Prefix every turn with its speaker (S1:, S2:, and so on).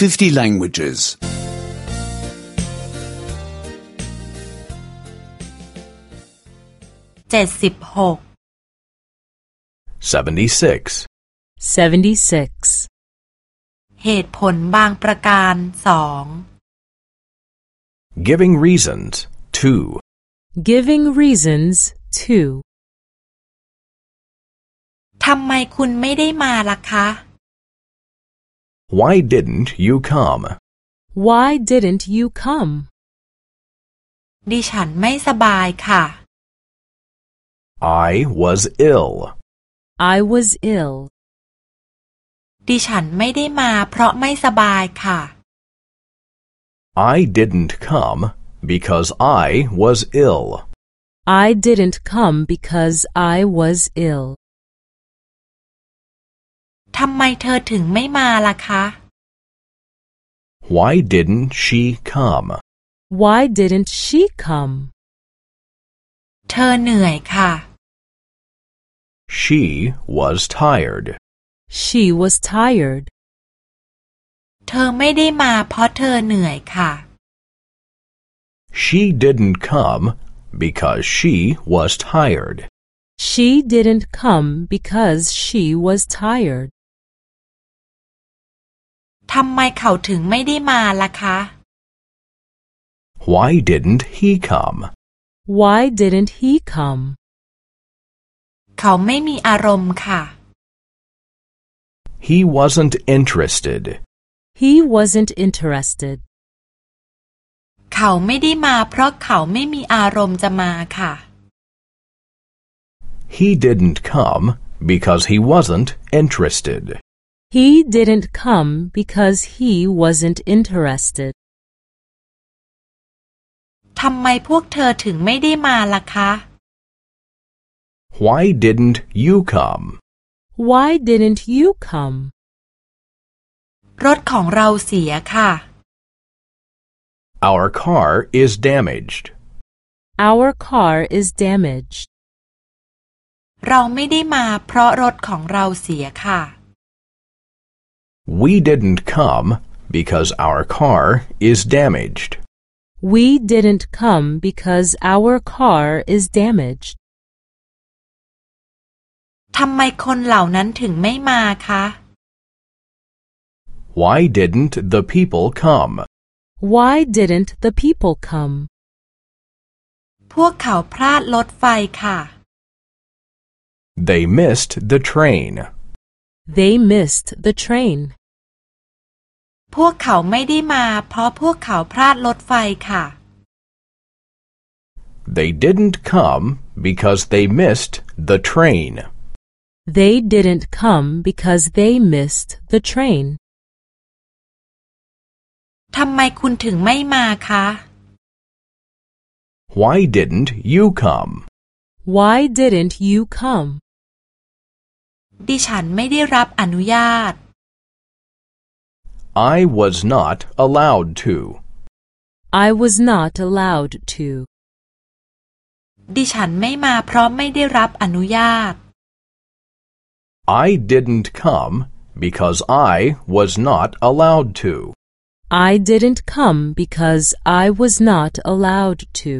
S1: 50 languages.
S2: เจ็ดสิบหก
S3: 76.
S4: 76.
S2: เหตุผลบางประการสอง
S3: Giving reasons. 2.
S4: Giving reasons 2.
S2: ทำไมคุณไม่ได้มาล่ะคะ
S3: Why didn't you come?
S4: Why didn't you come?
S2: ดิฉันไม่สบายค่ะ
S3: I was ill.
S4: I was ill.
S2: ดิฉันไม่ได้มาเพราะไม่สบายค่ะ
S3: I didn't come because I was ill.
S4: I didn't come because I was ill.
S2: ทำไมเธอถึงไม่มาล่ะคะ
S3: Why didn't she come?
S4: Why didn't she come?
S2: เธอเหนื่อยค่ะ
S3: She was tired.
S4: She was tired.
S2: เธอไม่ได้มาเพราะเธอเหนื่อยค่ะ
S3: She didn't come because she was tired.
S4: She didn't come because she was tired.
S2: ทำไมเขาถึงไม่ได้มาล่ะคะ
S3: Why didn't he come?
S4: Why didn't he come?
S2: เขาไม่มีอารมณ์ค่ะ
S3: He wasn't interested.
S4: He wasn't interested.
S2: เขาไม่ได้มาเพราะเขาไม่มีอารมณ์จะมาค่ะ
S3: He didn't come because he wasn't interested.
S4: He didn't come because he wasn't interested.
S2: ทำไมพวกเธอถึงไม่ได้มาล่ะคะ
S3: Why didn't you come?
S4: Why didn't you come?
S2: รถของเราเสียค่ะ
S3: Our car is damaged.
S4: Our car is damaged.
S2: เราไม่ได้มาเพราะรถของเราเสียค่ะ
S3: We didn't come because our car is damaged.
S4: We didn't come because our car is damaged.
S2: ทำไมคนเหล่านั้นถึงไม่มาคะ
S3: Why didn't the people come?
S4: Why didn't the people come?
S2: พวกเขาพลาดรถไฟค่ะ
S3: They missed the train.
S4: They missed the train.
S2: พวกเขาไม่ได้มาเพราะพวกเขาพลาดรถไฟค่ะ
S3: They didn't come because they missed the train.
S4: They didn't come because they missed the train.
S2: ทำไมคุณถึงไม่มาคะ
S3: Why didn't you come?
S4: Why didn't you come?
S2: ดิฉันไม่ได้รับอนุญาต
S3: I was not allowed to.
S4: I was not allowed to.
S2: ดิฉันไม่มาเพราะไม่ได้รับอนุญาต
S3: I didn't come because I was not allowed to.
S4: I didn't come because I was not allowed to.